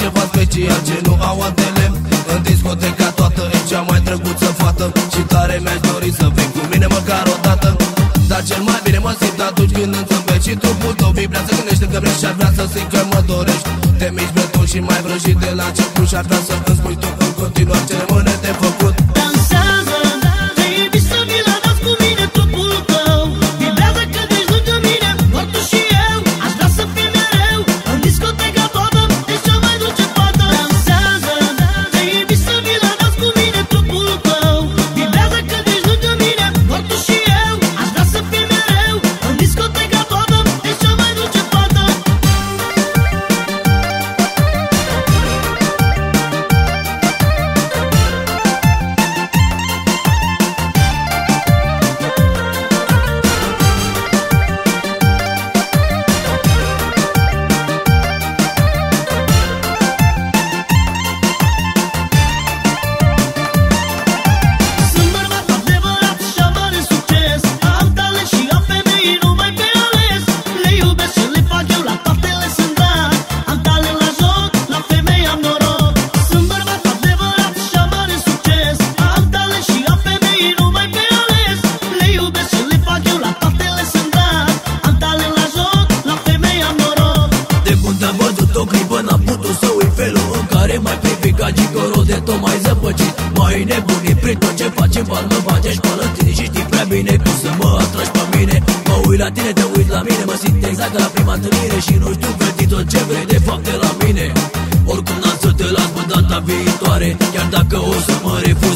ceva special ce nu au altele În discoteca toată e cea mai drăguță fată Și tare mi-aș dori să vii cu mine măcar o dată. Dar cel mai bine mă simt atunci când înțelegi Și trupul tău vibrează, gândește că vrei și ar vrea să zic că mă dorești. Te miști brătul și mai vrăjit de la început Și ar vrea să îmi spui tu în continuare ce rămâne de făcut mai privi ca gigoro de tot mai zăpăcit. Mai nebunit prin tot ce faci în bani mă bate și până tine și știi prea bine cum să mă atragi pe mine. Mă uit la tine, te uit la mine, mă simt exact ca la prima întâlnire Și nu știu vedi tot ce vrei de fapt de la mine. Oricum n-am să te las pe data viitoare Chiar dacă o să mă refuz